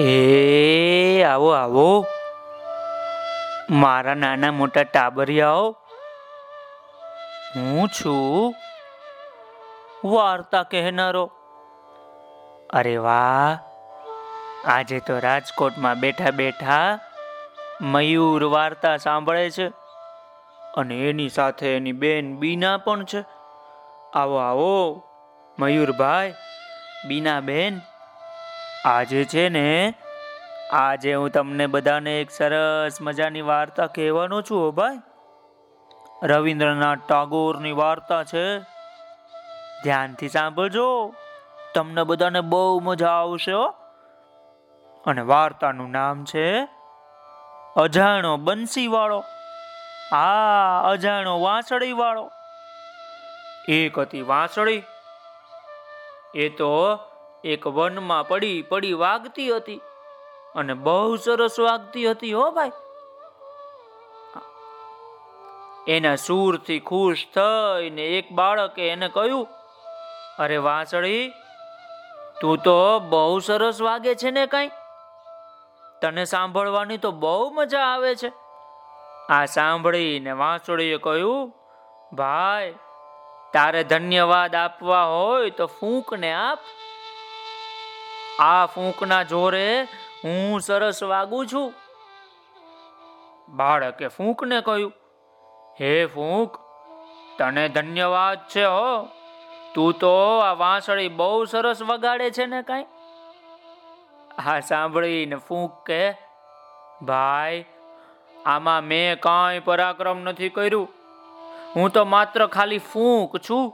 એ, આવો આવો. મારા નાના મોટા ટાબરિયાઓ, હું છું વાર્તા કહેનારો. અરે વાહ, આજે તો રાજકોટમાં બેઠા બેઠા મયુર વાર્તા સાંભળે છે અને એની સાથે એની બેન બીના પણ છે. આવો આવો, મયુરભાઈ, બીના બેન. આજે છે ને, આજે હું તમને બધાને એક સરસ મજાની વાર્તા કહેવાનો છું ભાઈ. રવિન્દ્રનાથ ટાગોરની વાર્તા છે. ધ્યાનથી સાંભળજો. તમને બધાને બહુ મજા આવશે અને વાર્તાનું નામ છે અજાણો બંસી વાળો હા અજાણો વાંસળી વાળો એક હતી વાંસળી. એ તો એક વનમાં પડી પડી વાગતી હતી અને બહુ સરસ વાગતી હતી હો ભાઈ. એના સૂરથી ખુશ થઈને એક બાળકે એને કહ્યું, અરે વાંસળી, તું તો બહુ સરસ વાગે છે ને કઈ? તને સાંભળવાની તો બહુ મજા આવે છે. આ સાંભળીને વાંસળીએ કહ્યું, ભાઈ, તારે ધન્યવાદ આપવા હોય તો ફૂંકને આપ. આ ફૂંકના જોરે હું સરસ વાગું છું. બાળકે ફૂંકને કહ્યું, હે ફૂંક, તને ધન્યવાદ છે હો. તું તો આ વાંસળી બહુ સરસ વગાડે છે ને કઈ. હા, સાંભળીને ફૂંક કે. ભાઈ, આમાં મેં કાંઈ પરાક્રમ નથી કર્યું. હું તો માત્ર ખાલી ફૂંક છું,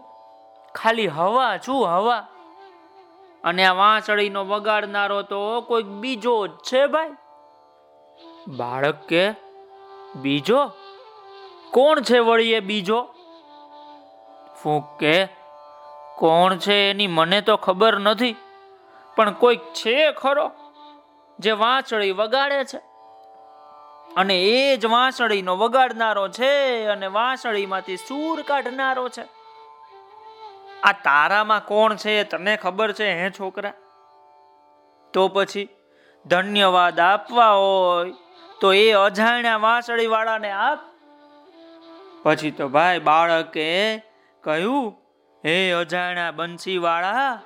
ખાલી હવા છું, હવા. અને આ વાંસળીનો વગાડનારો તો કોઈક બીજો જ છે ભાઈ. બાળક કે બીજો? કોણ છે વળી એ બીજો? ફૂંક કે કોણ છે એની મને તો ખબર નથી, પણ કોઈક છે ખરો જે વાંસળી વગાડે છે. અને એ જ વાંસળીનો વગાડનારો છે અને વાંસળીમાંથી સૂર કાઢનારો છે. આ તારામાં કોણ છે તને ખબર છે હે છોકરા? તો પછી ધન્યવાદ આપવા હોય તો એ અજાણ્યા વાંસળી વાળાને આપ. પછી તો ભાઈ બાળકે કહ્યું, હે અજાણ્યા બંસી વાળા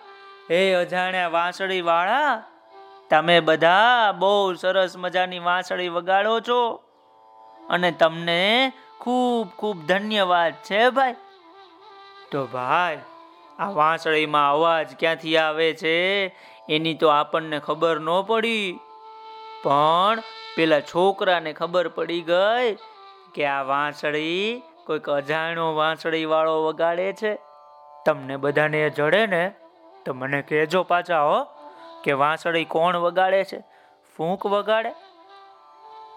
હે અજાણ્યા વાંસળી વાળા તમે બધા બહુ સરસ મજાની વાંસળી વગાડો છો અને તમને ખૂબ ખૂબ ધન્યવાદ છે ભાઈ. તો ભાઈ આ વાંસળીમાં અવાજ ક્યાંથી આવે છે? એની તો આપણને ખબર ન પડી. પણ પેલા છોકરાને ખબર પડી ગઈ કે આ વાંસળી કોઈક અજાણ્યો વાંસળી વાળો વગાડે છે. તમને બધાને એ જડે ને તો મને કહેજો પાછા હો કે વાંસળી કોણ વગાડે છે? ફૂંક વગાડે?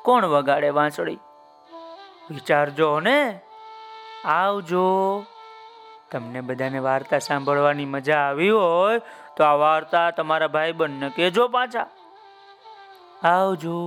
કોણ વગાડે વાંસળી? વિચારજો ને. આવજો. તમને બધાને વાર્તા સાંભળવાની મજા આવી હોય, તો આ વાર્તા તમારા ભાઈ બંને કેજો પાછા. આવજો.